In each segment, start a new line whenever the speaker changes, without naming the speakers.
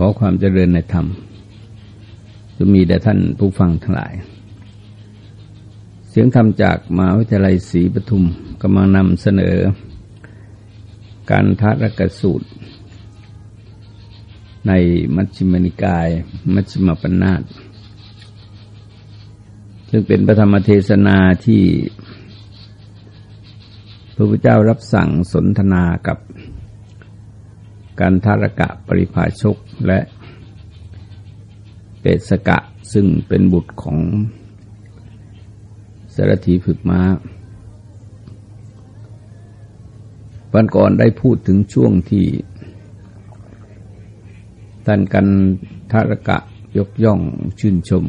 ขอความเจริญในธรรมจะมีแด่ท่านผู้ฟังทั้งหลาย เสียงธรรมจากมหาวิทยาลัยศรีปทุมกำลังนำเสนอ การทัรกสูตร ในมัชฌิมนิกาย มัชฌิมปัญนาตซึ่งเป็นพระธรรมเทศนาที่พระพุทธเจ้ารับสั่งสนทนากับ การทารกะปริภาชกและเปสกะซึ่งเป็นบุตรของสารถีฝึกมา้าวันก่อนได้พูดถึงช่วงที่ท่านกันทารกะยกย่องชื่นชม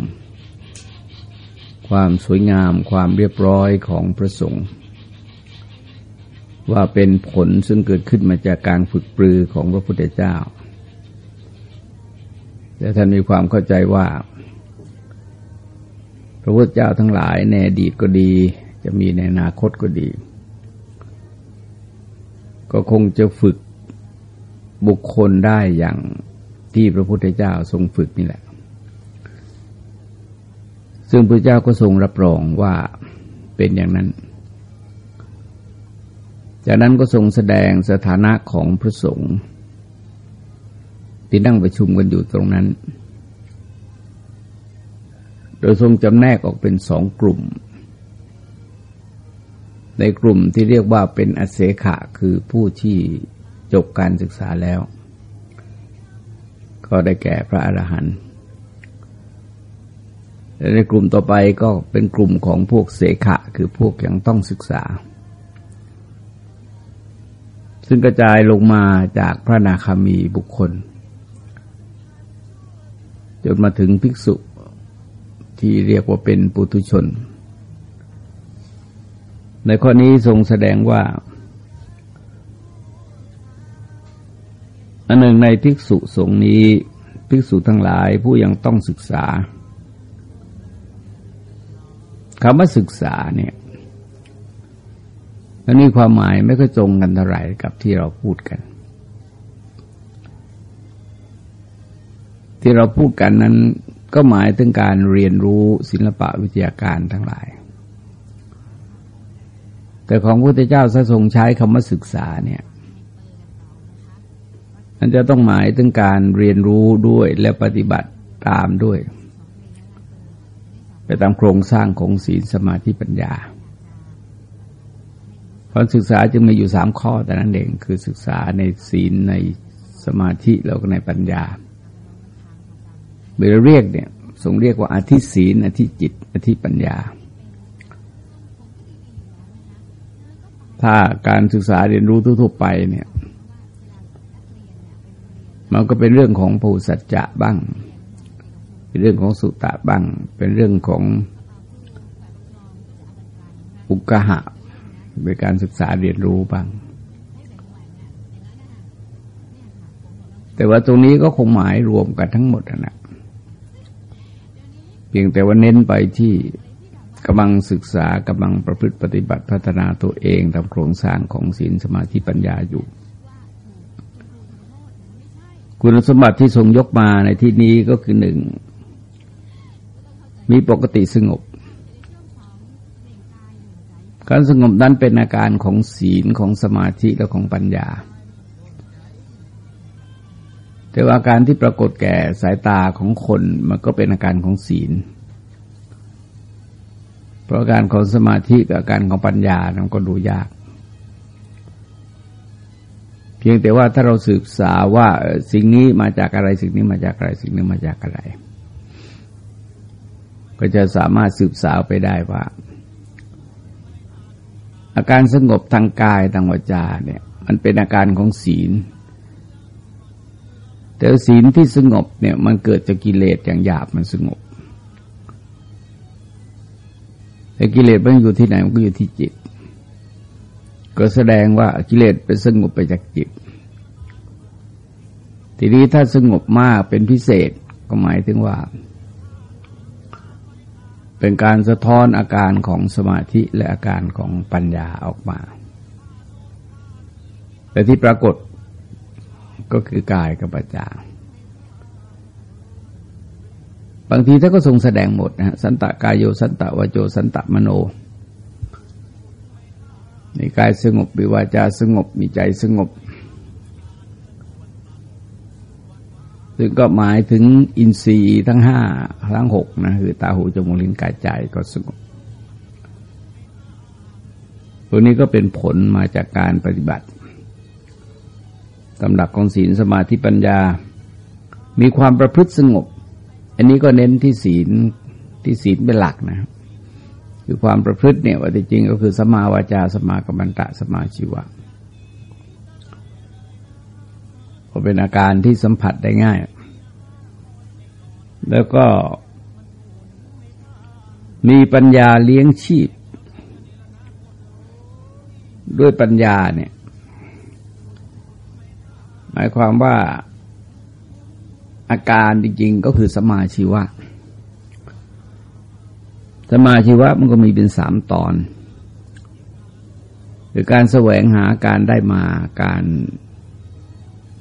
ความสวยงามความเรียบร้อยของพระสงฆ์ ว่าเป็นผลซึ่งเกิดขึ้นมาจากการฝึกปรือของพระพุทธเจ้า แต่ท่านมีความเข้าใจว่า พระพุทธเจ้าทั้งหลายในอดีตก็ดี จะมีในอนาคตก็ดี ก็คงจะฝึกบุคคลได้อย่างที่พระพุทธเจ้าทรงฝึกนี่แหละ ซึ่งพระเจ้าก็ทรงรับรองว่าเป็นอย่างนั้น จากนั้นก็ทรงแสดงสถานะของพระสงฆ์ที่นั่งประชุมกันอยู่ตรงนั้น โดยทรงจำแนกออกเป็นสองกลุ่ม ในกลุ่มที่เรียกว่าเป็นอเสขะคือผู้ที่จบการศึกษาแล้ว ก็ได้แก่พระอรหันต์ในกลุ่มต่อไปก็เป็นกลุ่มของพวกเสขะคือพวกยังต้องศึกษา ซึ่งกระจายลงมาจากพระนาคามีบุคคล จนมาถึงภิกษุที่เรียกว่าเป็นปุถุชน ในข้อนี้ทรงแสดงว่าอันหนึ่งในภิกษุสงฆ์นี้ภิกษุทั้งหลายผู้ยังต้องศึกษาคำว่าศึกษาเนี่ย อันนี้ความหมายไม่ก็ตรงกันเท่าไหร่กับที่เราพูดกัน ที่เราพูดกันนั้นก็หมายถึงการเรียนรู้ศิลปะวิทยาการทั้งหลาย แต่ของพระพุทธเจ้าทรงใช้คำว่าศึกษาเนี่ยมันจะต้องหมายถึงการเรียนรู้ด้วยและปฏิบัติตามด้วย ไปตามโครงสร้างของศีลสมาธิปัญญา การศึกษาจึงมีอยู่สามข้อแต่นั้นเองคือศึกษาในศีลในสมาธิแล้วก็ในปัญญาเบลเรียกเนี่ยทรงเรียกว่าอธิศีลอธิจิต อธิปัญญา ถ้าการศึกษาเรียนรู้ทั่วไปเนี่ย มันก็เป็นเรื่องของภูสัจจะบ้าง เป็นเรื่องของสุตตะบ้าง เป็นเรื่องของอุกหะ เป็นการศึกษาเรียนรู้บ้าง แต่ว่าตรงนี้ก็คงหมายรวมกันทั้งหมดนะเพียงแต่ว่าเน้นไปที่กำลังศึกษากำลังประพฤติปฏิบัติพัฒนาตัวเองตามโครงสร้างของศีลสมาธิปัญญาอยู่ คุณสมบัติที่ทรงยกมาในที่นี้ก็คือหนึ่ง มีปกติสงบ การสงบนั้นเป็นอาการของศีลของสมาธิและของปัญญา แต่ว่าการที่ปรากฏแก่สายตาของคนมันก็เป็นอาการของศีล เพราะการของสมาธิกับอาการของปัญญามันก็ดูยาก เพียงแต่ว่าถ้าเราสืบสาวว่าสิ่งนี้มาจากอะไรสิ่งนี้มาจากอะไรสิ่งนี้มาจากอะไร ก็จะสามารถสืบสาวไปได้ว่า อาการสงบทางกายทางวาจาเนี่ยมันเป็นอาการของศีล แต่ศีลที่สงบเนี่ยมันเกิดจากกิเลสอย่างหยาบมันสงบ แต่กิเลสมันอยู่ที่ไหนมันก็อยู่ที่จิต ก็แสดงว่ากิเลสเป็นสงบไปจากจิต ทีนี้ถ้าสงบมากเป็นพิเศษก็หมายถึงว่า เป็นการสะท้อนอาการของสมาธิและอาการของปัญญาออกมา แต่ที่ปรากฏก็คือกายกับปัจจาบางทีท่านก็ทรงแสดงหมดนะสันตะกายโยสันตะวโจสันตะมโนในกายสงบมีวาจาสงบมีใจสงบ ซึ่งก็หมายถึงอินทรีย์ทั้งห้าทั้งหกนะคือตาหูจมูกลิ้นกายใจก็สงบตัวนี้ก็เป็นผลมาจากการปฏิบัติตำหลักของศีลสมาธิปัญญา มีความประพฤติสงบ อันนี้ก็เน้นที่ศีลที่ศีลเป็นหลักนะคือความประพฤติเนี่ยว่าจริงก็คือสมาวาจาสมากัมมันตะสมาชีวะ ก็เป็นอาการที่สัมผัสได้ง่าย แล้วก็มีปัญญาเลี้ยงชีพ ด้วยปัญญาเนี่ย หมายความว่าอาการจริงๆก็คือสมาชีวะ สมาชีวะมันก็มีเป็นสามตอน คือการแสวงหาการได้มาการ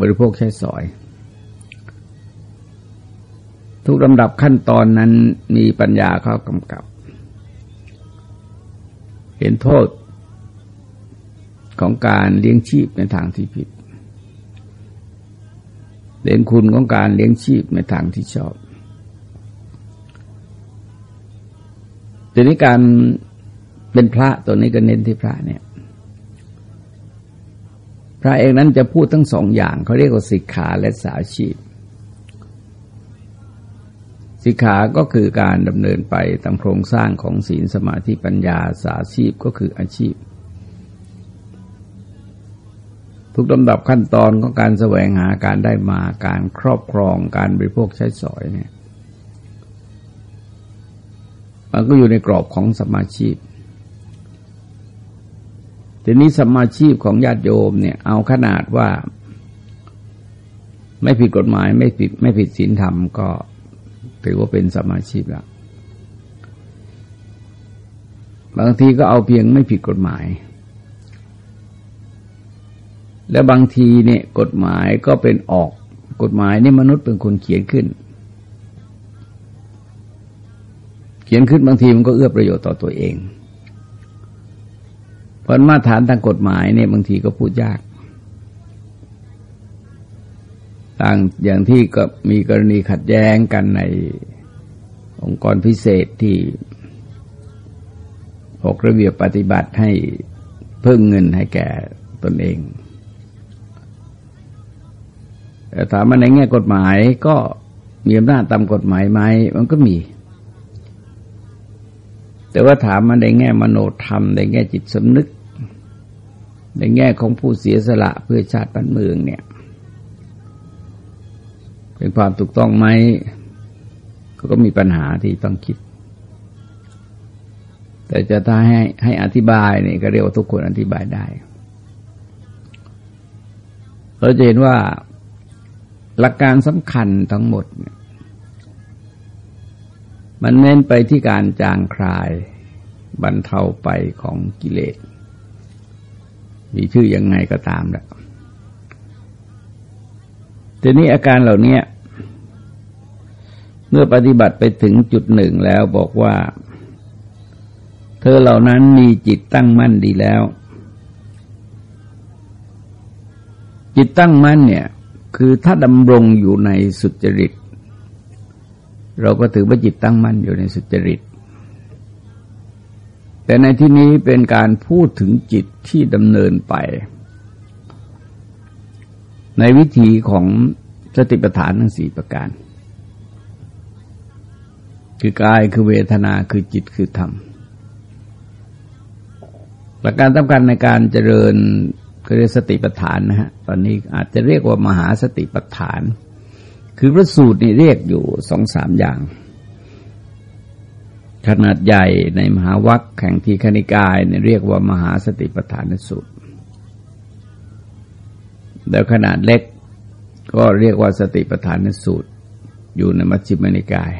บริโภคใช้สอย ทุกลำดับขั้นตอนนั้นมีปัญญาเข้ากำกับ เห็นโทษของการเลี้ยงชีพในทางที่ผิดเด่นคุณของการเลี้ยงชีพในทางที่ชอบทีนี้การเป็นพระตัวนี้ก็เน้นที่พระเนี่ย พระเองนั้นจะพูดทั้งสองอย่างเขาเรียกว่าสิกขาและสาชีพสิกขาก็คือการดำเนินไปตามโครงสร้างของศีลสมาธิปัญญาสาชีพก็คืออาชีพ ทุกลำดับขั้นตอนของการแสวงหาการได้มาการครอบครองการบริโภคใช้สอยเนี่ยมันก็อยู่ในกรอบของสมาชีพ ทีนี้สมาชีพของญาติโยมเนี่ย เอาขนาดว่า ไม่ผิดกฎหมายไม่ผิดไม่ผิดศีลธรรมก็ถือว่าเป็นสมาชีพแล้วบางทีก็เอาเพียงไม่ผิดกฎหมาย แล้วบางทีเนี่ยกฎหมายก็เป็นออกกฎหมายนี่มนุษย์เป็นคนเขียนขึ้น เขียนขึ้นบางทีมันก็เอื้อประโยชน์ต่อตัวเอง พราะมาตรฐานทางกฎหมายเนี่ยบางทีก็พูดยากต่างอย่างที่ก็มีกรณีขัดแย้งกันในองค์กรพิเศษที่ออกระเบียบปฏิบัติให้เพิ่งเงินให้แก่ตนเองแต่ถามมาในแง่กฎหมายก็มีอำนาจตามกฎหมายไหมมันก็มี แต่ว่าถามมาในแง่มโนธรรมในแง่จิตสำนึก ในแง่ของผู้เสียสละเพื่อชาติบ้านเมืองเนี่ย เป็นความถูกต้องไหมก็มีปัญหาที่ต้องคิด แต่จะถ้าให้ให้อธิบายเนี่ยก็เรียกว่าทุกคนอธิบายได้ เราจะเห็นว่าหลักการสำคัญทั้งหมดมันเน้นไปที่การจางคลายบรรเทาไปของกิเลส มีชื่อยังไงก็ตามแหละทีนี้อาการเหล่านี้เมื่อปฏิบัติไปถึงจุดหนึ่งแล้วบอกว่า เธอเหล่านั้นมีจิตตั้งมั่นดีแล้ว จิตตั้งมั่นเนี่ย คือถ้าดำรงอยู่ในสุจริต เราก็ถือว่าจิตตั้งมั่นอยู่ในสุจริต แต่ในที่นี้เป็นการพูดถึงจิตที่ดำเนินไป ในวิธีของสติปัฏฐานทั้งสี่ประการ คือกายคือเวทนาคือจิตคือธรรมหลักการสำคัญในการเจริญเรียกสติปัฏฐานนะฮะตอนนี้อาจจะเรียกว่ามหาสติปัฏฐาน คือพระสูตรนี่เรียกอยู่สองสามอย่าง ขนาดใหญ่ในมหาวัคแข่งทีคณิกายเนี่ยเรียกว่ามหาสติปัฏฐานสูตร แล้วขนาดเล็กก็เรียกว่าสติปัฏฐานสูตร อยู่ในมัชฌิมนิกาย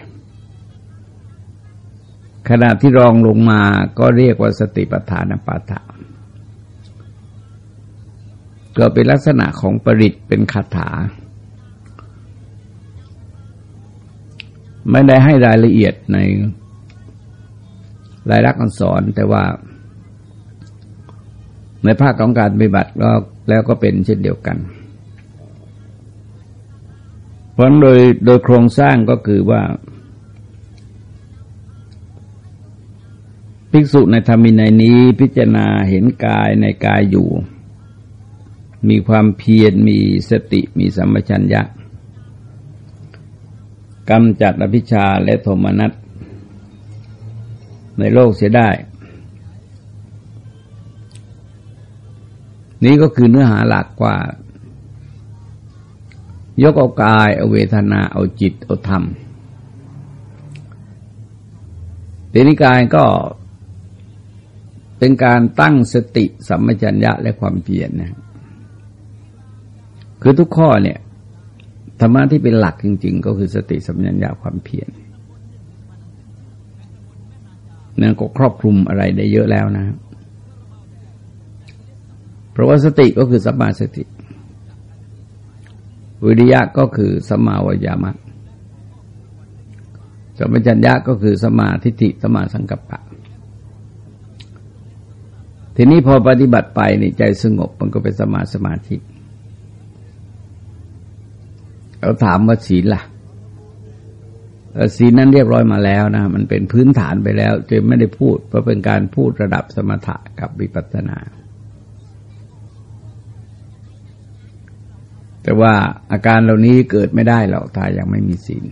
ขนาดที่รองลงมาก็เรียกว่าสติปัฏฐานปาฐะก็เป็นลักษณะของปริตเป็นคาถา ไม่ได้ให้รายละเอียดใน รายลักษณ์อักษรแต่ว่า ในภาคของการปฏิบัติก็แล้วก็เป็นเช่นเดียวกันเพราะโดยโดยโครงสร้างก็คือว่า ภิกษุในธรรมินัยนี้พิจารณาเห็นกายในกายอยู่ มีความเพียรมีสติมีสัมปชัญญะกำจัดอภิชาและโทมนัส ในโลกเสียได้ นี้ก็คือเนื้อหาหลักว่า ยกเอากาย เอาเวทนา เอาจิต เอาธรรมเตนิกายก็เป็นการตั้งสติสัมมจัญญะและความเพียรนะคือทุกข้อเนี่ยธรรมะที่เป็นหลักจริง ๆ ก็คือสติสัมปชัญญะความเพียร นั่นก็ครอบคลุมอะไรได้เยอะแล้วนะ เพราะว่าสติก็คือสัมมาสติ วิริยะก็คือสัมมาวิยามะสัมปชัญญะก็คือสัมมาทิฏฐิสัมมาสังกัปปะ ทีนี้พอปฏิบัติไปในใจสงบมันก็เป็นสมาสมาธิเราถามว่าศีลล่ะ ศีลนั้นเรียบร้อยมาแล้วนะ มันเป็นพื้นฐานไปแล้วจะไม่ได้พูด เพราะเป็นการพูดระดับสมถะกับวิปัสสนา แต่ว่าอาการเหล่านี้เกิดไม่ได้หรอกถ้ายังไม่มีศีล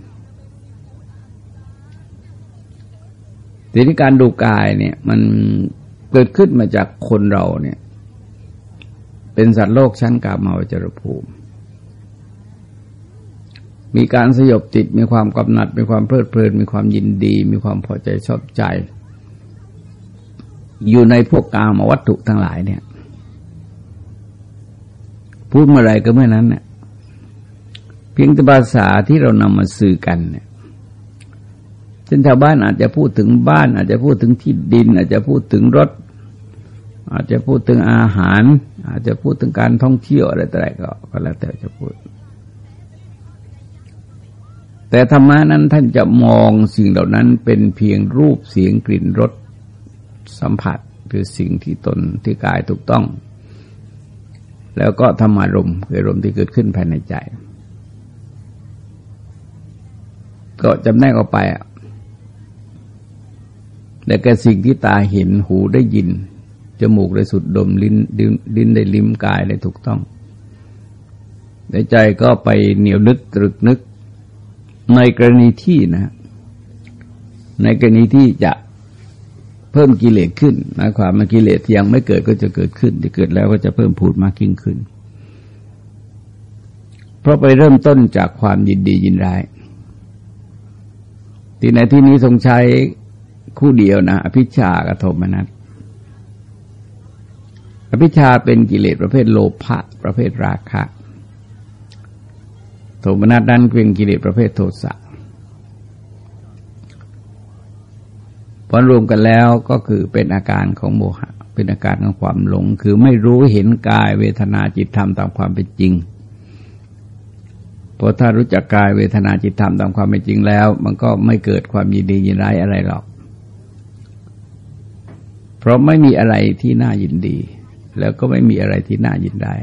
ทีนี้การดูกายเนี่ย มันเกิดขึ้นมาจากคนเราเนี่ย เป็นสัตว์โลกชั้นกามาวจรภูมิ มีการสยบติดมีความกำหนัด มีความเพลิดเพลิน มีความยินดี มีความพอใจชอบใจ อยู่ในพวกกามวัตถุทั้งหลายเนี่ย พูดเมื่อไรก็เมื่อนั้นเนี่ยเพียงแต่ภาษาที่เรานำมาสื่อกันเนี่ยเช่นชาวบ้านอาจจะพูดถึงบ้าน อาจจะพูดถึงที่ดิน อาจจะพูดถึงรถ อาจจะพูดถึงอาหาร อาจจะพูดถึงการท่องเที่ยวอะไรต่ออะไรก็แล้วแต่จะพูด แต่ธรรมะนั้นท่านจะมองสิ่งเหล่านั้นเป็นเพียงรูปเสียงกลิ่นรสสัมผัสคือสิ่งที่ตนที่กายถูกต้อง แล้วก็ธรรมารมคือรมที่เกิดขึ้นภายในใจ ก็จำแนกออกไปอะแต่กสิ่งที่ตาเห็นหูได้ยิน จมูกได้สุดดมลิ้นลิ้นได้ลิ้มกายได้ถูกต้องในใจก็ไปเหนียวนึกตรึกนึก ในกรณีที่นะ ในกรณีที่จะเพิ่มกิเลสขึ้นหมายความมากิเลสที่ยังไม่เกิดก็จะเกิดขึ้น ที่เกิดแล้วก็จะเพิ่มพูดมากยิ่งขึ้น เพราะไปเริ่มต้นจากความยินดียินร้าย ที่ในที่นี้ทรงใช้คู่เดียวนะอภิชากับโทมนัสอภิชาเป็นกิเลสประเภทโลภะประเภทราคะ ทมนัสนั้นเป็นกิเลสประเภทโทสะพอรวมกันแล้วก็คือเป็นอาการของโมหะ เป็นอาการของความหลง คือไม่รู้เห็นกายเวทนาจิตธรรมตามความเป็นจริงพอถ้ารู้จักกายเวทนาจิตธรรมตามความเป็นจริงแล้ว มันก็ไม่เกิดความยินดียินร้ายอะไรหรอก เพราะไม่มีอะไรที่น่ายินดี แล้วก็ไม่มีอะไรที่น่ายินร้าย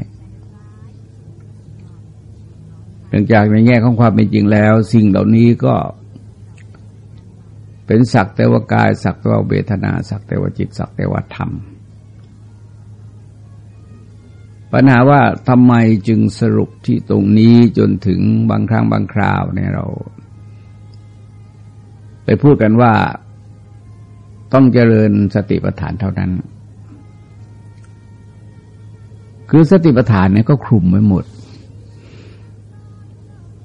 นื่องจากในแง่ของความเป็นจริงแล้ว สิ่งเหล่านี้ก็ เป็นสักแต่ว่ากาย สักแต่ว่าเวทนา สักแต่ว่าจิต สักแต่ว่าธรรม ปัญหาว่าทำไมจึงสรุปที่ตรงนี้จนถึงบางครั้งบางคราวเนี่ยเรา ไปพูดกันว่าต้องเจริญสติปัฏฐานเท่านั้น คือสติปัฏฐานเนี่ยก็คลุมไว้หมด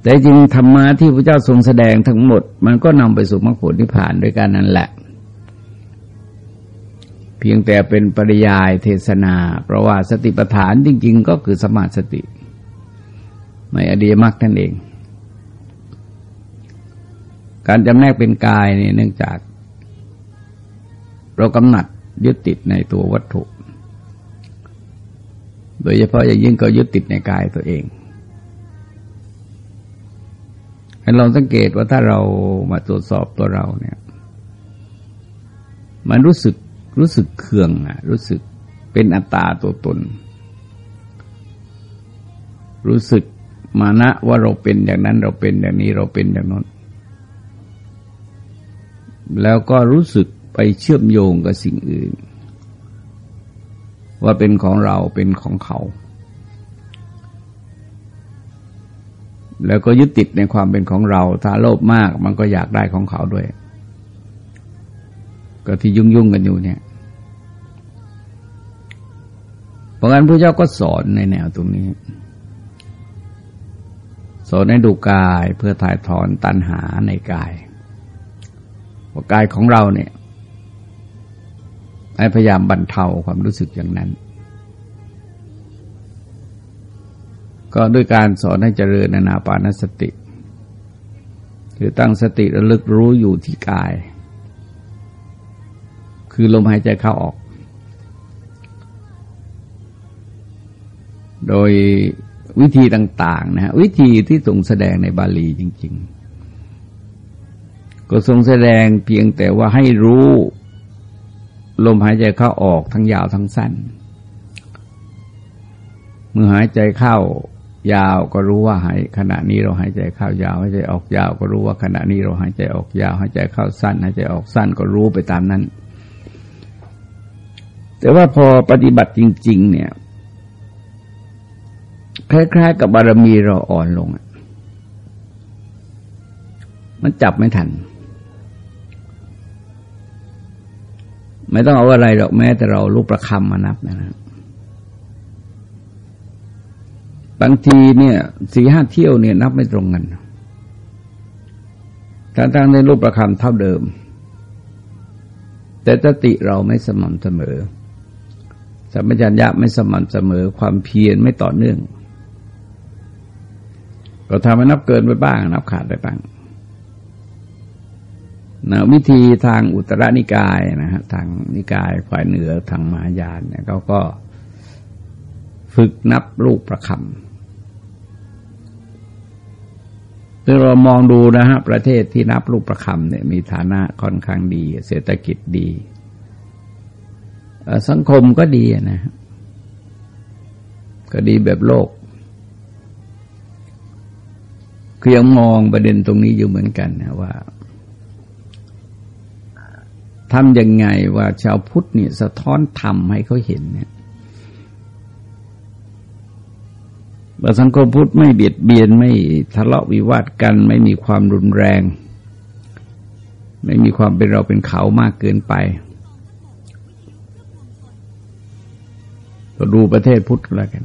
แต่จริงธรรมะที่พระเจ้าทรงแสดงทั้งหมด มันก็นำไปสู่มรรคผลนิพพานด้วยกันนั่นแหละ เพียงแต่เป็นปริยายเทศนา เพราะว่าสติปัฏฐานจริง ๆ ก็คือสมาสติ ในอดีมรรคนั่นเอง การจำแนกเป็นกายนี่เนื่องจาก เรากำหนัดยึดติดในตัววัตถุ โดยเฉพาะอย่างยิ่งก็ยึดติดในกายตัวเอง ให้ลองสังเกตว่าถ้าเรามาตรวจสอบตัวเราเนี่ย มันรู้สึกรู้สึกเคืองอะรู้สึกเป็นอัตตาตัวตน รู้สึกมานะว่าเราเป็นอย่างนั้นเราเป็นอย่างนี้เราเป็นอย่างนั้น แล้วก็รู้สึกไปเชื่อมโยงกับสิ่งอื่น ว่าเป็นของเราเป็นของเขา แล้วก็ยึดติดในความเป็นของเรา ถ้าโลภมากมันก็อยากได้ของเขาด้วย ก็ที่ยุ่งยุ่งกันอยู่เนี่ย เพราะงั้นพระเจ้าก็สอนในแนวตรงนี้ สอนให้ดูกายเพื่อถ่ายถอนตัณหาในกายว่ากายของเราเนี่ยให้พยายามบรรเทาความรู้สึกอย่างนั้น ก็ด้วยการสอนให้เจริญนาปานสติ คือตั้งสติระลึกรู้อยู่ที่กาย คือลมหายใจเข้าออก โดยวิธีต่างๆนะฮะวิธีที่ทรงแสดงในบาลีจริง ๆ ก็ทรงแสดงเพียงแต่ว่าให้รู้ลมหายใจเข้าออกทั้งยาวทั้งสั้น เมื่อหายใจเข้า ยาวก็รู้ว่าหายขณะนี้เราหายใจเข้ายาวหายใจออกยาวก็รู้ว่าขณะนี้เราหายใจออกยาวหายใจเข้าสั้นหายใจออกสั้นก็รู้ไปตามนั้น แต่ว่าพอปฏิบัติจริง ๆ เนี่ย คล้ายๆ กับบารมีเราอ่อนลงมันจับไม่ทัน ไม่ต้องเอาอะไรหรอกแม้แต่เราลูกประคำมานับนะครับ บางทีเนี่ยสี่ห้าเที่ยวเนี่ยนับไม่ตรงกันทั้งๆในรูปประคำเท่าเดิม แต่สติเราไม่สม่ำเสมอสัมปชัญญะไม่สม่ำเสมอความเพียรไม่ต่อเนื่องเราทำให้นับเกินไปบ้าง นับขาดไปบ้างนะวิธีทางอุตรนิกายนะฮะทางนิกายฝ่ายเหนือทางมหายานเนี่ยเขาก็ฝึกนับลูกประคำ ถ้าเรามองดูนะฮะประเทศที่นับลูกประคำเนี่ยมีฐานะค่อนข้างดี เศรษฐกิจดี สังคมก็ดีนะก็ดีแบบโลกเคียงมองประเด็นตรงนี้อยู่เหมือนกันนะว่าทำยังไงว่าชาวพุทธเนี่ยสะท้อนธรรมให้เขาเห็นเนี่ย สังคมพุทธไม่เบียดเบียนไม่ทะเลาะวิวาทกัน ไม่มีความรุนแรง ไม่มีความเป็นเราเป็นเขามากเกินไปก็ดูประเทศพุทธแล้วกัน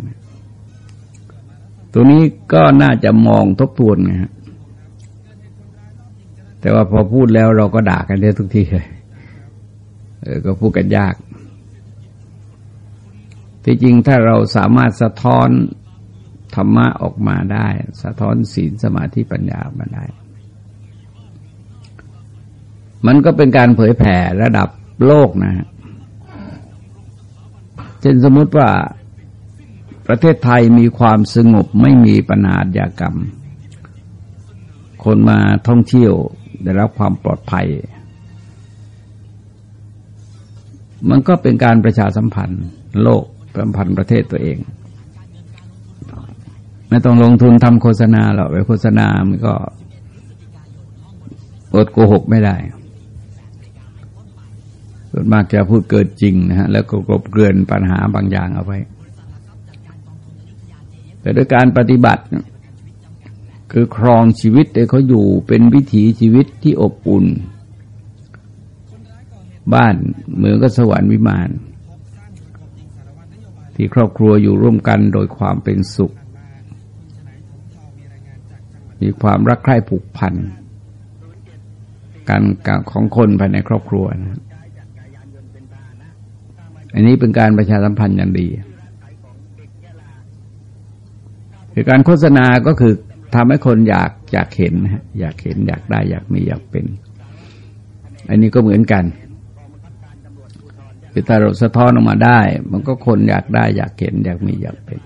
ตัวนี้ก็น่าจะมองทบทวนไงฮะแต่ว่าพอพูดแล้วเราก็ด่ากันได้ทุกทีเลยก็พูดกันยาก ที่จริงถ้าเราสามารถสะท้อน ธรรมะออกมาได้ สะท้อนศีลสมาธิปัญญาออกมาได้ มันก็เป็นการเผยแผ่ระดับโลกนะฮะเช่นสมมติว่าประเทศไทยมีความสงบไม่มีปัญหาญากรรม คนมาท่องเที่ยวได้รับความปลอดภัย มันก็เป็นการประชาสัมพันธ์ โลกสัมพันธ์ประเทศตัวเอง ไม่ต้องลงทุนทำโฆษณาหรอกไปโฆษณามันก็อดโกหกไม่ได้ส่วนมากจะพูดเกิดจริงนะฮะแล้วก็กลบเกลื่อนปัญหาบางอย่างเอาไว้ แต่ด้วยการปฏิบัติ คือครองชีวิตแต่เขาอยู่เป็นวิถีชีวิตที่อบอุ่น บ้านเมืองก็สวรรค์วิมาน ที่ครอบครัวอยู่ร่วมกันโดยความเป็นสุข มีความรักใคร่ผูกพันกันของคนภายในครอบครัวนะอันนี้เป็นการประชาสัมพันธ์อย่างดีคือการโฆษณาก็คือทำให้คนอยากอยากเห็นอยากเห็นอยากได้อยากมีอยากเป็น อันนี้ก็เหมือนกันคือถ้าเราสะท้อนออกมาได้ มันก็คนอยากได้อยากเห็นอยากมีอยากเป็น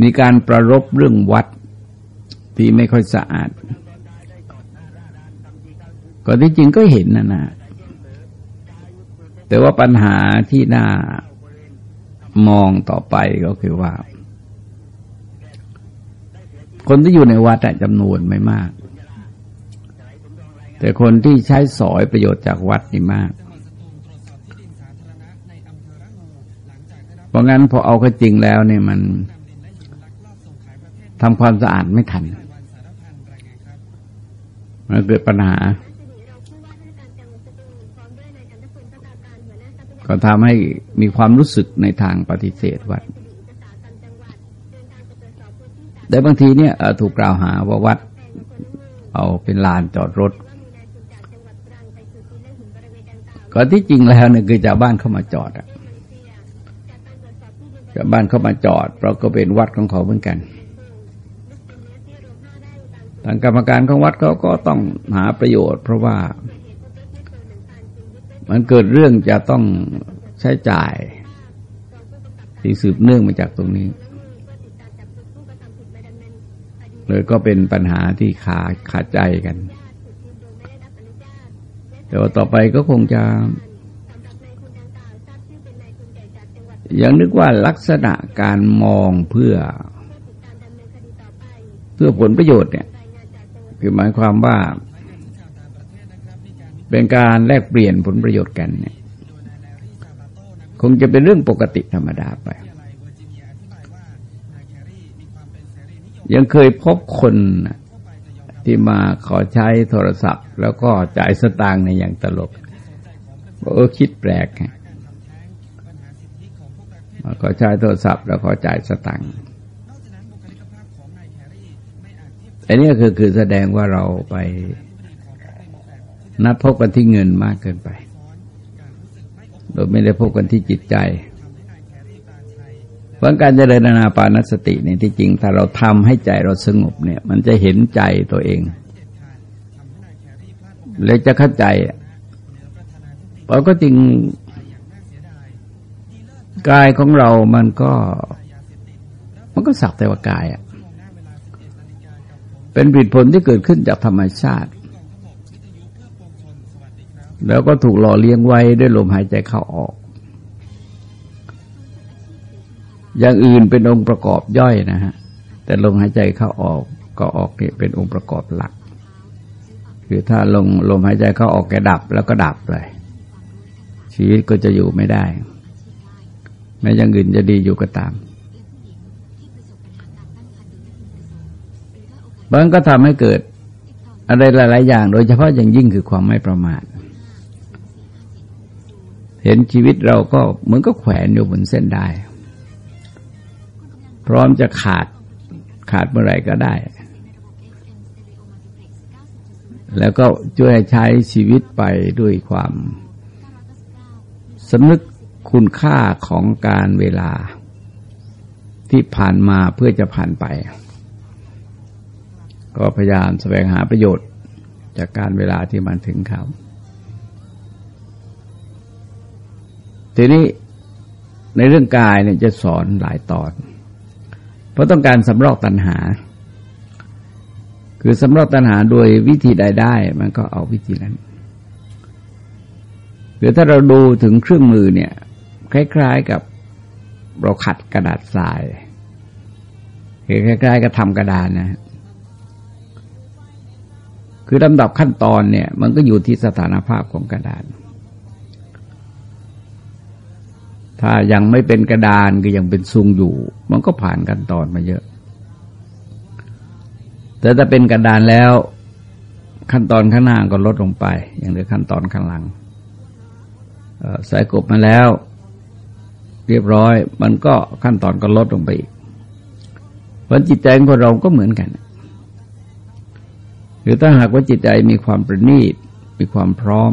มีการประรบเรื่องวัดที่ไม่ค่อยสะอาด ก็ที่จริงก็เห็นนะนะแต่ว่าปัญหาที่น่ามองต่อไปก็คือว่า คนที่อยู่ในวัดจำนวนไม่มาก แต่คนที่ใช้สอยประโยชน์จากวัดนี่มากเพราะงั้นพอเอาก็จริงแล้วเนี่ยมัน ทำความสะอาดไม่ทันมันเกิดปัญหา ก็ทำให้มีความรู้สึกในทางปฏิเสธวัด แต่บางทีเนี่ยถูกกล่าวหาว่าวัดเอาเป็นลานจอดรถ ก็ที่จริงแล้วเนี่ยคือชาวบ้านเข้ามาจอดอะชาวบ้านเข้ามาจอดเราก็เป็นวัดของเขาเหมือนกัน ทางกรรมการของวัดเขาก็ต้องหาประโยชน์ เพราะว่ามันเกิดเรื่องจะต้องใช้จ่ายที่สืบเนื่องมาจากตรงนี้ เลยก็เป็นปัญหาที่ขาขาดใจกัน แต่ว่าต่อไปก็คงจะ ยังนึกว่าลักษณะการมองเพื่อ เพื่อผลประโยชน์เนี่ย คือหมายความว่า เป็นการแลกเปลี่ยนผลประโยชน์กันเนี่ยคงจะเป็นเรื่องปกติธรรมดาไป ยังเคยพบคนที่มาขอใช้โทรศัพท์ แล้วก็จ่ายสตางค์ในอย่างตลกเออคิดแปลกมาขอใช้โทรศัพท์ แล้วขอจ่ายสตางค์ อันนี้คือคือแสดงว่าเราไปนัดพบกันที่เงินมากเกินไป โดยไม่ได้พบกันที่จิตใจเพราะการเจริญนาปานสติเนี่ยที่จริง ถ้าเราทำให้ใจเราสงบเนี่ย มันจะเห็นใจตัวเอง เลยจะเข้าใจเราก็จริงกายของเรามันก็ มันก็สักแต่ว่ากายอะ เป็นผลผลที่เกิดขึ้นจากธรรมชาติ แล้วก็ถูกหล่อเลี้ยงไว้ด้วยลมหายใจเข้าออก อย่างอื่นเป็นองค์ประกอบย่อยนะฮะ แต่ลมหายใจเข้าออกก็ออกเนี่ยเป็นองค์ประกอบหลัก คือถ้าลงลมหายใจเข้าออกแกดับแล้วก็ดับเลย ชีวิตก็จะอยู่ไม่ได้แม้อย่างอื่นจะดีอยู่ก็ตาม บางก็ทำให้เกิดอะไรหลาย ๆ อย่าง โดยเฉพาะอย่างยิ่งคือความไม่ประมาทเห็นชีวิตเราก็เหมือนก็แขวนอยู่บนเส้นได้ พร้อมจะขาดขาดเมื่อไรก็ได้ แล้วก็ช่วยใช้ชีวิตไปด้วยความสำนึกคุณค่าของการเวลาที่ผ่านมาเพื่อจะผ่านไป ก็พยายามแสวงหาประโยชน์จากการเวลาที่มันถึงเขา ทีนี้ในเรื่องกายเนี่ยจะสอนหลายตอน เพราะต้องการสำรอกตัณหา คือสำรอกตัณหาโดยวิธีใดได้ มันก็เอาวิธีนั้นหรือถ้าเราดูถึงเครื่องมือเนี่ย คล้าย ๆกับเราขัดกระดาษทรายคือคล้าย ๆกับทำกระดานนะ คือลำดับขั้นตอนเนี่ย มันก็อยู่ที่สถานภาพของกระดาน ถ้ายังไม่เป็นกระดานก็ยังเป็นซุงอยู่ มันก็ผ่านขั้นตอนมาเยอะ แต่ถ้าเป็นกระดานแล้วขั้นตอนข้างหน้าก็ลดลงไป อย่างเหลือขั้นตอนข้างหลังใส่กบมาแล้ว เรียบร้อย มันก็ขั้นตอนก็ลดลงไปอีกเพราะจิตใจของเราก็เหมือนกัน หรือถ้าหากว่าจิตใจมีความประณีต มีความพร้อม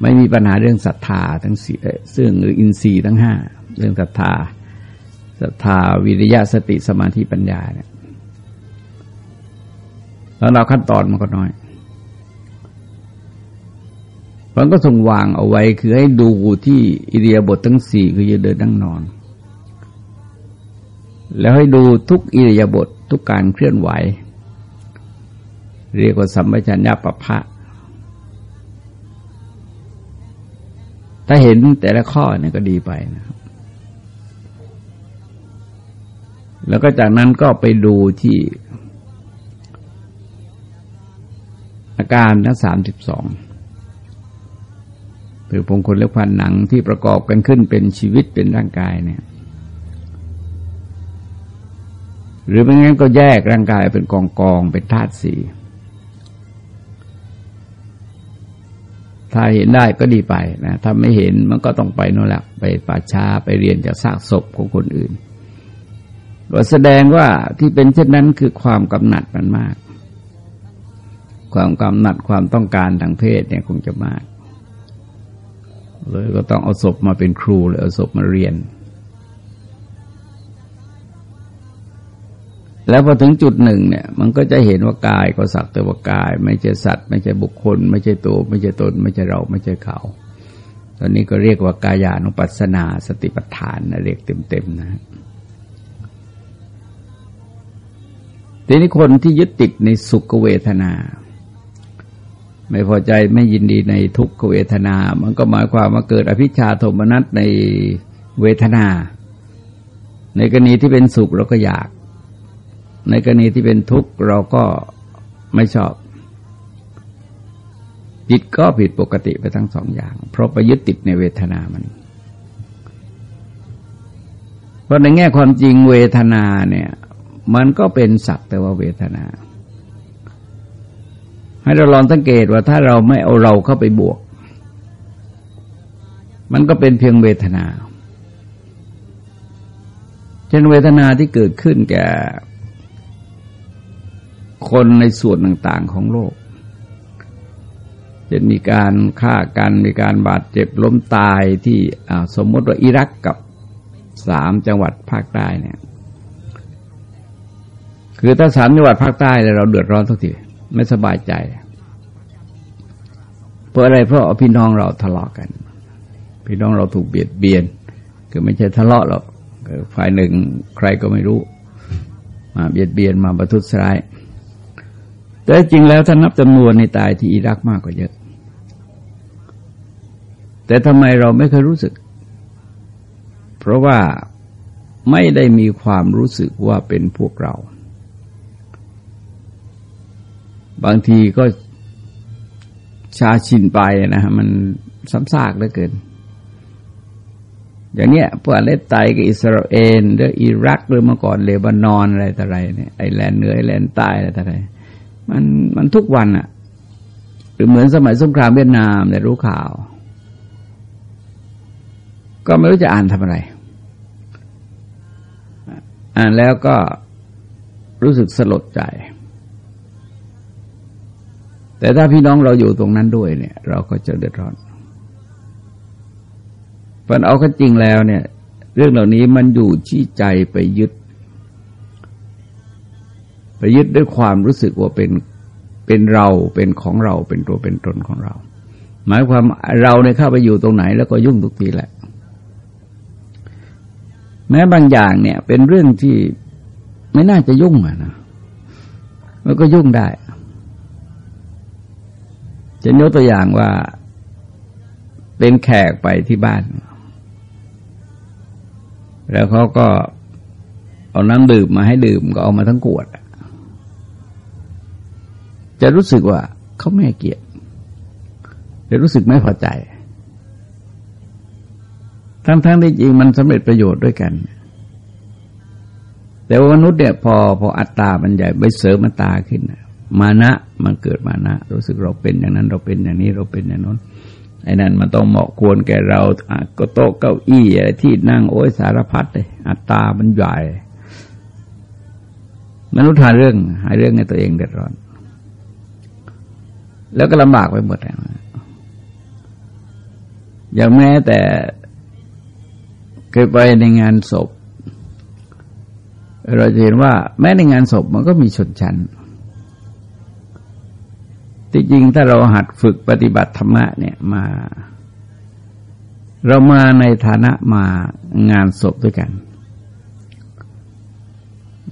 ไม่มีปัญหาเรื่องศรัทธาทั้งสี่ซึ่งหรืออินทรีย์ทั้งห้าเรื่องศรัทธาศรัทธาวิริยะสติสมาธิปัญญาเนี่ยแล้วเราขั้นตอนมันก็น้อยมันก็ทรงวางเอาไว้คือให้ดูที่อิเดียบททั้งสี่คือยืนเดินนั่งนอน แล้วให้ดูทุกอิริยาบถททุกการเคลื่อนไหว เรียกว่าสัมปชัญญะปะพะถ้าเห็นแต่ละข้อเนี่ยก็ดีไปนะครับ แล้วก็จากนั้นก็ไปดูที่อาการทั้งสามสิบสองหรือพงคนเล็กพันหนังที่ประกอบกันขึ้นเป็นชีวิตเป็นร่างกายเนี่ย หรือไม่งั้นก็แยกร่างกายเป็นกองกองเป็นธาตุสี่ถ้าเห็นได้ก็ดีไปนะ ถ้าไม่เห็นมันก็ต้องไปโน่นแหละไปป่าช้าไปเรียนจากซากศพของคนอื่นก็แสดงว่าที่เป็นเช่นนั้นคือความกำหนัดมันมาก ความกำหนัดความต้องการทางเพศเนี่ยคงจะมาก เลยก็ต้องเอาศพมาเป็นครูเลยเอาศพมาเรียน แล้วพอถึงจุดหนึ่งเนี่ย มันก็จะเห็นว่ากายก็สักแต่ว่ากาย ไม่ใช่สัตว์ ไม่ใช่บุคคล ไม่ใช่ตัว ไม่ใช่ตน ไม่ใช่เราไม่ใช่เขา ตอนนี้ก็เรียกว่ากายานุปัสสนาสติปัฏฐานนะเรียกเต็มๆนะทีนี้คนที่ยึดติดในสุขเวทนา ไม่พอใจไม่ยินดีในทุกขเวทนา มันก็หมายความว่าเกิดอภิชาโทมนัสในเวทนา ในกรณีที่เป็นสุขเราก็อยาก ในกรณีที่เป็นทุกข์เราก็ไม่ชอบ จิตก็ผิดปกติไปทั้งสองอย่าง เพราะไปยึดติดในเวทนามัน เพราะในแง่ความจริงเวทนาเนี่ย มันก็เป็นสักแต่ว่าเวทนา ให้เราลองสังเกตว่าถ้าเราไม่เอาเราเข้าไปบวก มันก็เป็นเพียงเวทนาเช่นเวทนาที่เกิดขึ้นแก่ คนในส่วนต่างๆของโลกจะมีการฆ่ากันมีการบาดเจ็บล้มตายที่สมมติว่าอิรักกับสามจังหวัดภาคใต้เนี่ย คือถ้าสามจังหวัดภาคใต้เราเดือดร้อนทุกทีไม่สบายใจ เพราะอะไรเพราะพี่น้องเราทะเลาะกัน พี่น้องเราถูกเบียดเบียน คือไม่ใช่ทะเลาะหรอกฝ่ายหนึ่งใครก็ไม่รู้ มาเบียดเบียนมาประทุษร้าย แต่จริงแล้วถ้านับจำนวนในตายที่อิรักมากกว่าเยอะ แต่ทำไมเราไม่เคยรู้สึก เพราะว่าไม่ได้มีความรู้สึกว่าเป็นพวกเรา บางทีก็ชาชินไปนะฮะมันซ้ำซากเหลือเกิน อย่างเนี้ยพวกเลสไตกับอิสราเอลหรืออิรักหรือเมื่อก่อนเลบานอนอะไรต่ออะไรเนี่ยไอแลนด์เหนือไอแลนด์ใต้อะไรต่ออะไร มันมันทุกวันอะหรือเหมือนสมัยสงครามเวียดนามเนี่ยรู้ข่าว ก็ไม่รู้จะอ่านทำอะไร อ่านแล้วก็รู้สึกสลดใจ แต่ถ้าพี่น้องเราอยู่ตรงนั้นด้วยเนี่ย เราก็จะเดือดร้อนเพราะเอาก็จริงแล้วเนี่ย เรื่องเหล่านี้มันอยู่ที่ใจไปยึด ไปยึดด้วยความรู้สึกว่าเป็นเป็นเราเป็นของเราเป็นตัวเป็นตนของเรา หมายความเราเนี่ยเข้าไปอยู่ตรงไหนแล้วก็ยุ่งทุกทีแหละ แม้บางอย่างเนี่ย เป็นเรื่องที่ไม่น่าจะยุ่งอะนะมันก็ยุ่งได้จะยกตัวอย่างว่าเป็นแขกไปที่บ้าน แล้วเขาก็เอาน้ำดื่มมาให้ดื่มก็เอามาทั้งขวด จะรู้สึกว่าเขาไม่เกียรติจะรู้สึกไม่พอใจ ทั้งๆที่จริงมันสำเร็จประโยชน์ด้วยกัน แต่ว่ามนุษย์เนี่ยพอพออัตตามันใหญ่ไปเสริมอัตตาขึ้น มานะมันเกิดมานะ รู้สึกเราเป็นอย่างนั้นเราเป็นอย่างนี้เราเป็นอย่างนั้นไอ้นั่นมันต้องเหมาะควรแก่เราก็โต๊ะเก้าอี้อะไรที่นั่งโอ้ยสารพัดเลยอัตตามันใหญ่มนุษย์หาเรื่องหาเรื่องในตัวเองเดือดร้อน แล้วก็ลำบากไปหมดแล้วอย่างแม้แต่เคยไปในงานศพ เราจะเห็นว่า แม้ในงานศพมันก็มีชนชั้นที่จริงถ้าเราหัดฝึกปฏิบัติธรรมะเนี่ยมา เรามาในฐานะมางานศพด้วยกัน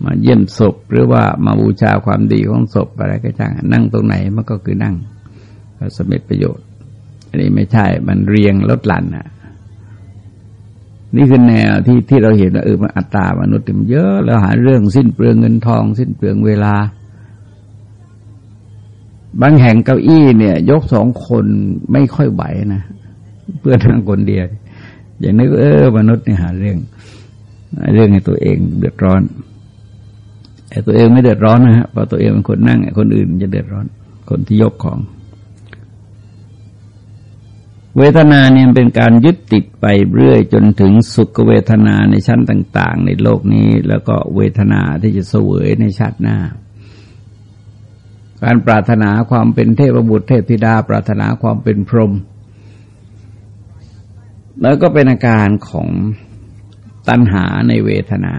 มาเยี่ยมศพหรือว่ามาบูชาความดีของศพอะไรก็ช่างนั่งตรงไหนมันก็คือนั่งสมเร็จประโยชน์ อันนี้ไม่ใช่มันเรียงลดหลั่นอะ นี่คือแนวที่ที่เราเห็นว่าเออมันอัตตามนุษย์มันเยอะ แล้วหาเรื่องสิ้นเปลืองเงินทอง สิ้นเปลืองเวลา บางแห่งเก้าอี้เนี่ย ยกสองคนไม่ค่อยไหวนะเพื่อนั่งคนเดียวอย่างนี้ก็เออ มนุษย์เนี่ยหาเรื่อง เรื่องให้ตัวเองเดือดร้อน ไอ้ตัวเองไม่เดือดร้อนนะฮะเพราะตัวเองเป็นคนนั่งไอ้คนอื่นจะเดือดร้อน คนที่ยกของ เวทนาเนี่ยเป็นการยึดติดไปเรื่อย จนถึงสุขเวทนาในชั้นต่าง ๆ ในโลกนี้ แล้วก็เวทนาที่จะเสวยในชาติหน้า การปรารถนาความเป็นเทพบุตรเทพธิดา ปรารถนาความเป็นพรหมแล้วก็เป็นอาการของตัณหาในเวทนา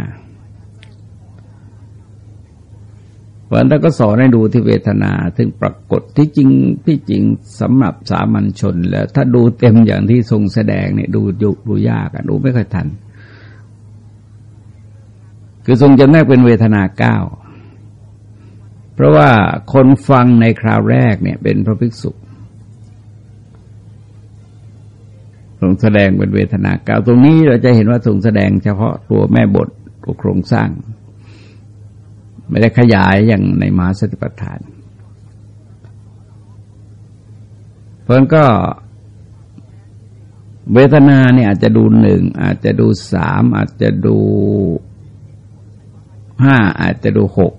เพราะนั้นก็สอนให้ดูที่เวทนาถึงปรากฏที่จริงที่จริงสำหรับสามัญชน แล้วถ้าดูเต็มอย่างที่ทรงแสดงเนี่ยดูยุดูยากอะดูไม่ค่อยทัน คือทรงจำแนกเป็นเวทนาเก้าเพราะว่าคนฟังในคราวแรกเนี่ยเป็นพระภิกษุทรงแสดงเป็นเวทนาเก้าตรงนี้เราจะเห็นว่าทรงแสดงเฉพาะตัวแม่บทตัวโครงสร้าง ไม่ได้ขยายอย่างในมหาสติปัฏฐาน เพราะก็เวทนาเนี่ยอาจจะดูหนึ่งอาจจะดูสามอาจจะดูห้าอาจจะดูหก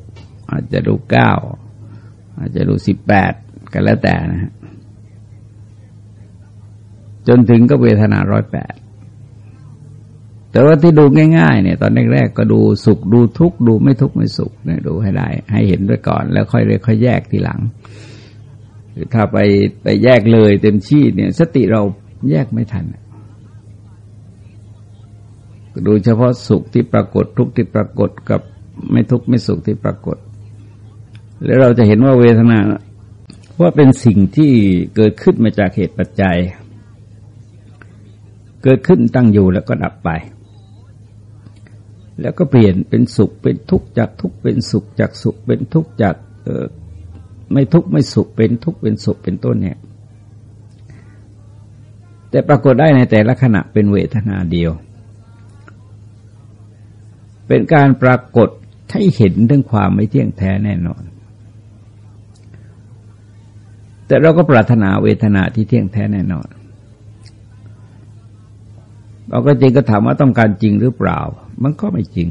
อาจจะดูเก้าอาจจะดูสิบแปดก็แล้วแต่นะฮะจนถึงก็เวทนาร้อยแปด แต่ว่าที่ดูง่ายๆเนี่ยตอนแรกๆก็ดูสุขดูทุกข์ดูไม่ทุกข์ไม่สุขเนี่ยดูให้ได้ ให้เห็นด้วยก่อน แล้วค่อยเรียกค่อยแยกทีหลังถ้าไปไปแยกเลยเต็มที่เนี่ย สติเราแยกไม่ทันดูเฉพาะสุขที่ปรากฏทุกข์ที่ปรากฏกับไม่ทุกข์ไม่สุขที่ปรากฏ แล้วเราจะเห็นว่าเวทนาว่าเป็นสิ่งที่เกิดขึ้นมาจากเหตุปัจจัย เกิดขึ้นตั้งอยู่แล้วก็ดับไป แล้วก็เปลี่ยนเป็นสุขเป็นทุกข์จากทุกข์เป็นสุขจากสุขเป็นทุกข์จากเออไม่ทุกข์ไม่สุขเป็นทุกข์เป็นสุขเป็นต้นเนี่ยแต่ปรากฏได้ในแต่ละขณะเป็นเวทนาเดียว เป็นการปรากฏให้เห็นเรื่องความไม่เที่ยงแท้แน่นอน แต่เราก็ปรารถนาเวทนาที่เที่ยงแท้แน่นอน เราก็จริงก็ถามว่าต้องการจริงหรือเปล่า มันก็ไม่จริง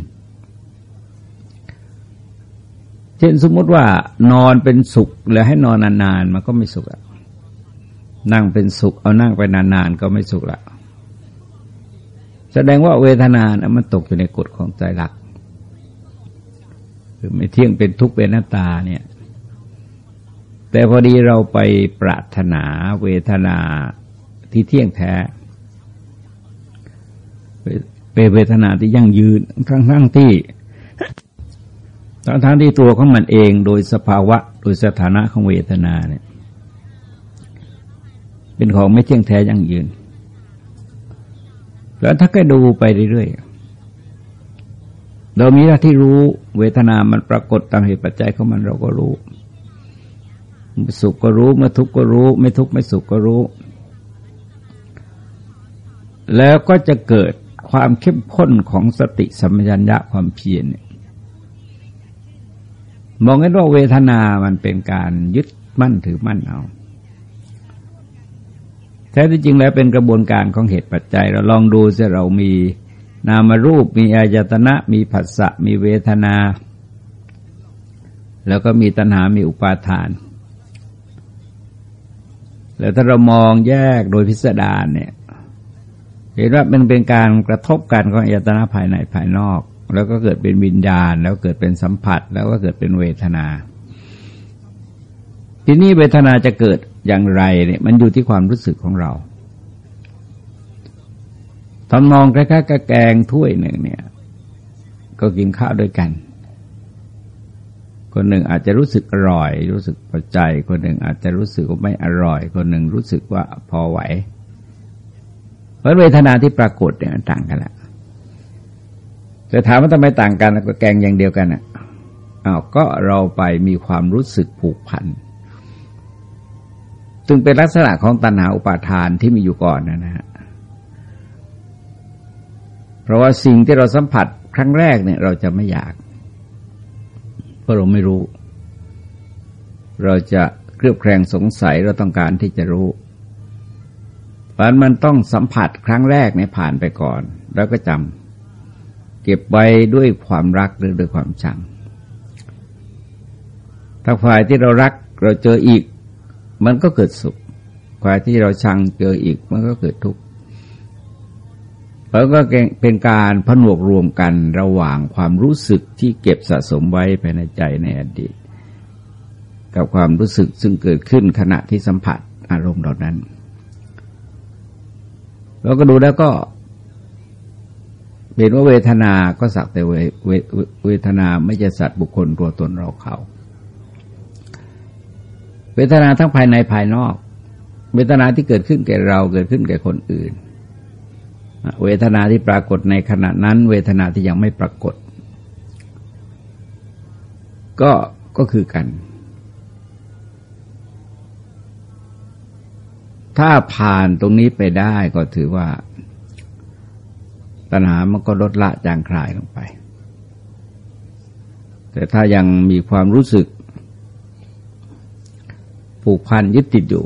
เช่นสมมติว่านอนเป็นสุขแล้วให้นอนนานๆมันก็ไม่สุขอะนั่งเป็นสุข เอานั่งไปนานๆก็ไม่สุขละแสดงว่าเวทนานะมันตกอยู่ในกฎของใจหลักคือไม่เที่ยงเป็นทุกข์เป็นหน้าตาเนี่ย แต่พอดีเราไปปรารถนาเวทนาที่เที่ยงแท้ เป็นเวทนาที่ยั่งยืนทั้งทั้งที่ทั้งทั้งที่ตัวของมันเองโดยสภาวะ โดยสถานะของเวทนาเนี่ย เป็นของไม่เที่ยงแท้ยั่งยืน แล้วถ้าก็ดูไปเรื่อยๆเรามีหน้าที่รู้เวทนามันปรากฏตามเหตุปัจจัยของมันเราก็รู้สุขก็รู้เมื่อทุกข์ก็รู้ ไม่ทุกข์ไม่สุขก็รู้ แล้วก็จะเกิด ความเข้มข้นของสติสัมปชัญญะความเพียรมองให้ว่าเวทนา มันเป็นการยึดมั่นถือมั่นเอาแท้ที่จริงแล้วเป็นกระบวนการของเหตุปัจจัย เราลองดูสิเรามีนามารูป มีอายตนะ มีผัสสะ มีเวทนา แล้วก็มีตัณหา มีอุปาทาน แล้วถ้าเรามองแยกโดยพิสดารเนี่ย เห็นว่ามันเป็นการกระทบกันของอายตนะภายในภายนอก แล้วก็เกิดเป็นวิญญาณ แล้วเกิดเป็นสัมผัส แล้วก็เกิดเป็นเวทนา ทีนี้เวทนาจะเกิดอย่างไรเนี่ยมันอยู่ที่ความรู้สึกของเราทำนองคล้ายๆกระแกงถ้วยหนึ่งเนี่ย ก็กินข้าวด้วยกัน คนหนึ่งอาจจะรู้สึกอร่อย รู้สึกพอใจ คนหนึ่งอาจจะรู้สึกว่าไม่อร่อย คนหนึ่งรู้สึกว่าพอไหว เพราะเวทนาที่ปรากฏเนี่ยต่างกันแหละแต่ถามว่าทำไมต่างกันก็แกงอย่างเดียวกันอะอ้าวก็เราไปมีความรู้สึกผูกพันซึ่งเป็นลักษณะของตัณหาอุปาทานที่มีอยู่ก่อนนะนะฮะเพราะว่าสิ่งที่เราสัมผัสครั้งแรกเนี่ย เราจะไม่อยาก เพราะเราไม่รู้ เราจะเครือบแคลงสงสัยเราต้องการที่จะรู้ เพราะมันต้องสัมผัสครั้งแรกเนี่ยผ่านไปก่อน แล้วก็จำเก็บไว้ด้วยความรักหรือด้วยความชังถ้าฝ่ายที่เรารักเราเจออีก มันก็เกิดสุขฝ่ายที่เราชังเจออีกมันก็เกิดทุกข์แล้วก็เป็นการผนวกรวมกันระหว่างความรู้สึกที่เก็บสะสมไว้ภายในใจในอดีต กับความรู้สึกซึ่งเกิดขึ้นขณะที่สัมผัสอารมณ์เหล่านั้น เราก็ดูแล้วก็เห็นว่าเวทนาก็สักแต่เวเวเวทนาไม่ใช่สัตว์บุคคลตัวตนเราเขา เวทนาทั้งภายในภายนอก เวทนาที่เกิดขึ้นแก่เราเกิดขึ้นแก่คนอื่น เวทนาที่ปรากฏในขณะนั้น เวทนาที่ยังไม่ปรากฏ ก็ก็คือกัน ถ้าผ่านตรงนี้ไปได้ก็ถือว่า ตัณหามันก็ลดละจางคลายลงไป แต่ถ้ายังมีความรู้สึก ผูกพันยึดติดอยู่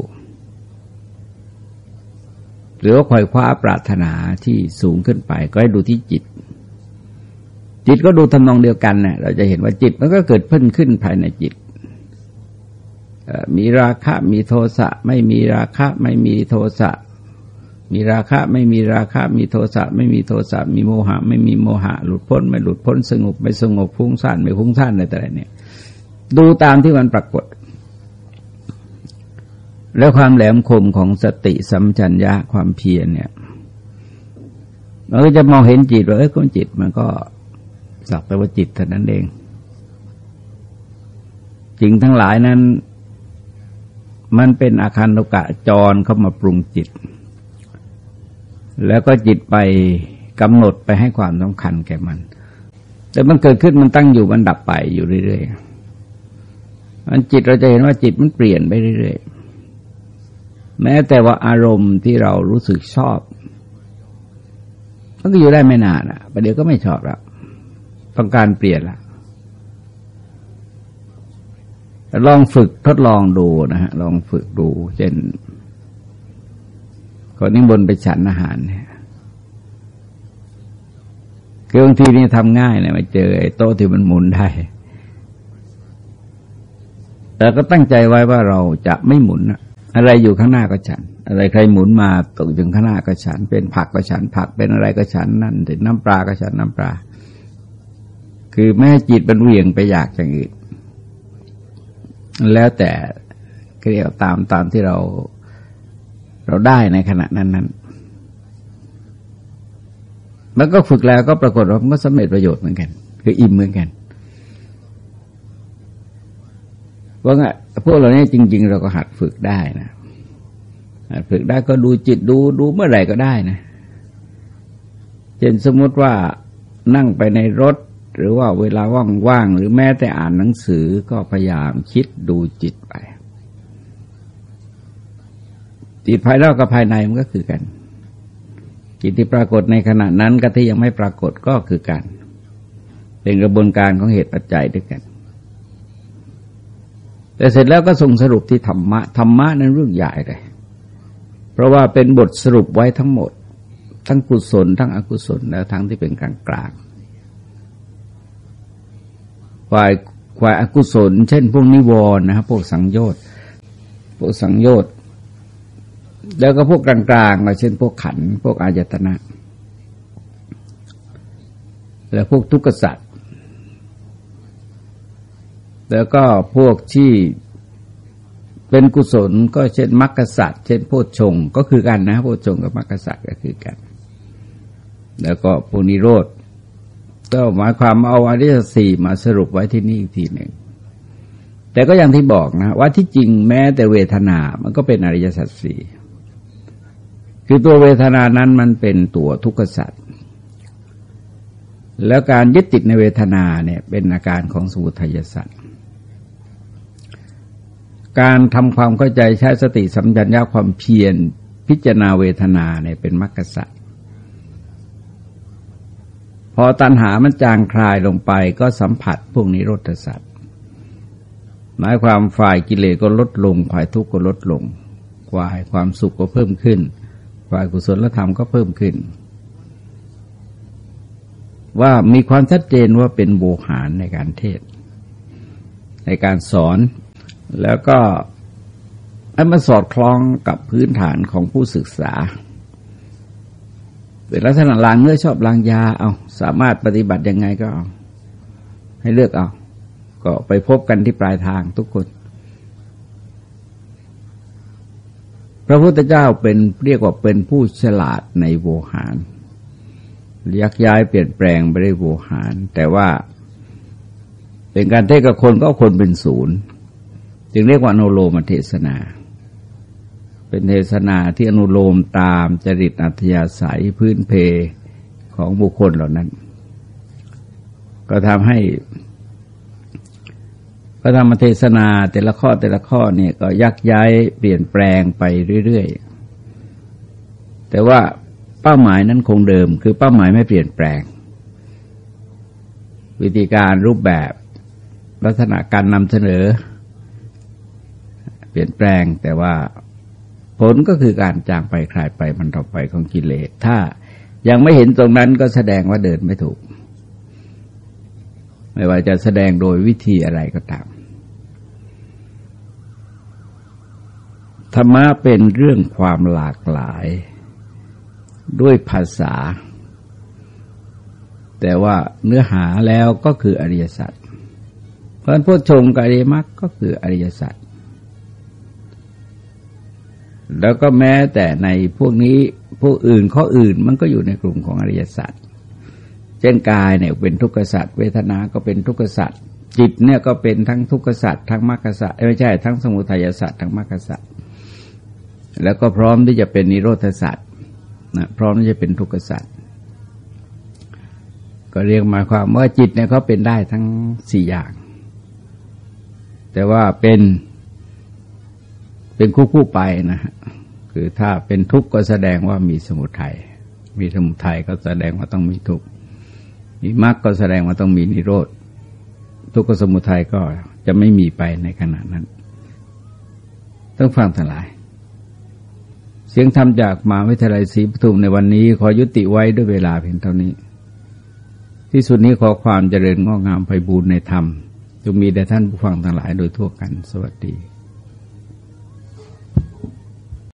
หรือว่าคอยคว้าปรารถนาที่สูงขึ้นไป ก็ให้ดูที่จิต จิตก็ดูทำนองเดียวกันนะ่ยเราจะเห็นว่าจิตมันก็เกิดเพิ่นขึ้นภายในจิต มีราคะมีโทสะไม่มีราคะไม่มีโทสะมีราคะไม่มีราคะมีโทสะไม่มีโทสะมีโมหะ ไม่มีโมหะ หลุดพ้น ไม่หลุดพ้นสงบไม่สงบฟุ้งซ่านไม่ฟุ้งซ่านอะไรแต่ไรเนี่ยดูตามที่มันปรากฏ แล้วความแหลมคมของสติสัมจัญญะความเพียรเนี่ยเราก็จะมองเห็นจิตว่าเอ้ยคนจิตมันก็สักแต่ว่าจิตเท่านั้นเองจริงทั้งหลายนั้น มันเป็นอาคารตุกะจรเข้ามาปรุงจิต แล้วก็จิตไปกำหนดไปให้ความสำคัญแก่มัน แต่มันเกิดขึ้นมันตั้งอยู่มันดับไปอยู่เรื่อยๆมันจิตเราจะเห็นว่าจิตมันเปลี่ยนไปเรื่อยๆแม้แต่ว่าอารมณ์ที่เรารู้สึกชอบ มันก็อยู่ได้ไม่นานอะประเดี๋ยวก็ไม่ชอบแล้วต้องการเปลี่ยนละ ลองฝึกทดลองดูนะฮะลองฝึกดู เช่นคนนิมนต์ไปฉันอาหารเนี่ยคือบางทีนี่ทำง่ายนะมาเจอไอ้โต๊ะที่มันหมุนได้ แต่ก็ตั้งใจไว้ว่าเราจะไม่หมุนอะไรอยู่ข้างหน้าก็ฉัน อะไรใครหมุนมาตกถึงข้างหน้าก็ฉัน เป็นผักก็ฉันผักเป็นอะไรก็ฉันนั่นถึงน้ำปลาก็ฉันน้ำปลา คือไม่ให้จิตมันเวียงไปอยากอย่างอื่น แล้วแต่เรียกตามตามที่เราเราได้ในขณะนั้นนั้นแล้วก็ฝึกแล้วก็ปรากฏว่ามันก็สำเร็จประโยชน์เหมือนกัน คืออิ่มเหมือนกันว่าไงพวกเราเนี่ยจริง ๆ เราก็หัดฝึกได้นะหัดฝึกได้ก็ดูจิตดูดูเมื่อไหร่ก็ได้นะเช่นสมมติว่านั่งไปในรถ หรือว่าเวลาว่างๆหรือแม้แต่อ่านหนังสือก็พยายามคิดดูจิตไป จิตภายนอกกับภายในมันก็คือกัน จิตที่ปรากฏในขณะนั้นกับที่ยังไม่ปรากฏก็คือกัน เป็นกระบวนการของเหตุปัจจัยด้วยกันแต่เสร็จแล้วก็ส่งสรุปที่ธรรมะธรรมะนั้นเรื่องใหญ่เลย เพราะว่าเป็นบทสรุปไว้ทั้งหมด ทั้งกุศล ทั้งอกุศลและทั้งที่เป็นกลางกลาง ฝ่ายฝ่ายอกุศล เช่น พวกนิวรณ์นะครับพวกสังโยชน์พวกสังโยชน์แล้วก็พวกกลางๆเช่น พวกขันพวกอายตนะ แล้วพวกทุกขสัตว์แล้วก็พวกที่เป็นกุศลก็เช่นมรรคสัตว์เช่นโพชงก็คือกันนะโพชงกับมรรคสัตว์ก็คือกัน แล้วก็พวกนิโรธ ก็หมายความเอาอริยสี่มาสรุปไว้ที่นี่อีกทีหนึ่ง แต่ก็อย่างที่บอกนะ ว่าที่จริงแม้แต่เวทนา มันก็เป็นอริยสัจสี่คือตัวเวทนานั้นมันเป็นตัวทุกขสัจแล้วการยึดติดในเวทนาเนี่ยเป็นอาการของสมุทัยสัตว์การทำความเข้าใจใช้สติสัมปชัญญะความเพียรพิจารณาเวทนาเนี่ยเป็นมรรคสัตว์ อตัณหามันจางคลายลงไปก็สัมผัสพวกนี้รสสัตว์หมายความฝ่ายกิเลสก็ลดลงฝ่ายทุกข์ก็ลดลงฝ่ายความสุขก็เพิ่มขึ้น ฝ่ายกุศลธรรมก็เพิ่มขึ้น ว่ามีความชัดเจนว่าเป็นโบหารในการเทศ ในการสอนแล้วก็ให้มันสอดคล้องกับพื้นฐานของผู้ศึกษา เป็นลักษณะลางเนื้อชอบลางยาเอาสามารถปฏิบัติยังไงก็เอา ให้เลือกเอา ก็ไปพบกันที่ปลายทางทุกคน พระพุทธเจ้าเป็นเรียกว่าเป็นผู้ฉลาดในโวหารยักย้ายเปลี่ยนแปลงไปได้โวหาร แต่ว่า เป็นการเทศกับคนก็คนเป็นศูนย์ จึงเรียกว่าอนุโลมเทศนา เป็นเทศนาที่อนุโลมตามจริตอัธยาศัยพื้นเพของบุคคลเหล่านั้น ก็ทำให้พระธรรมเทศนาแต่ละข้อแต่ละข้อเนี่ยก็ยักย้ายเปลี่ยนแปลงไปเรื่อยๆ แต่ว่าเป้าหมายนั้นคงเดิม คือเป้าหมายไม่เปลี่ยนแปลง วิธีการรูปแบบลักษณะการนำเสนอ เปลี่ยนแปลงแต่ว่า ผลก็คือการจางไปคลายไปมันต่อไปของกิเลส ถ้ายังไม่เห็นตรงนั้นก็แสดงว่าเดินไม่ถูก ไม่ว่าจะแสดงโดยวิธีอะไรก็ตาม ธรรมะเป็นเรื่องความหลากหลาย ด้วยภาษา แต่ว่าเนื้อหาแล้วก็คืออริยสัจเพราะพุทธชงกับอริยมรรคก็คืออริยสัจ แล้วก็แม้แต่ในพวกนี้พวกอื่นข้ออื่นมันก็อยู่ในกลุ่มของอริยสัจเช่นกายเนี่ยเป็นทุกขสัจเวทนาก็เป็นทุกขสัจจิตเนี่ยก็เป็นทั้งทุกขสัจทั้งมรรคสัจไม่ใช่ทั้งสมุทัยสัจทั้งมรรคสัจแล้วก็พร้อมที่จะเป็นนิโรธสัจนะพร้อมที่จะเป็นทุกขสัจก็เรียกมาความว่าจิตเนี่ยเขาเป็นได้ทั้งสี่อย่าง แต่ว่าเป็น เป็นคู่คู่ไปนะฮะคือถ้าเป็นทุกข์ก็แสดงว่ามีสมุทยัยมีสมุทัยก็แสดงว่าต้องมีทุกข์มีมรรคก็แสดงว่าต้องมีนิโรธทุกข์สมุทัยก็จะไม่มีไปในขณะนั้น ต้องฟังทั้งหลาย เสียงธรรมจากมาวิทยาลัยศรีปทุมในวันนี้ ขอยุติไว้ด้วยเวลาเพียงเท่านี้ ที่สุดนี้ขอความเจริญงอกงามไพบูรณ์ในธรรมจงมีแด่ท่านผู้ฟังทั้งหลายโดยทั่วกัน สวัสดี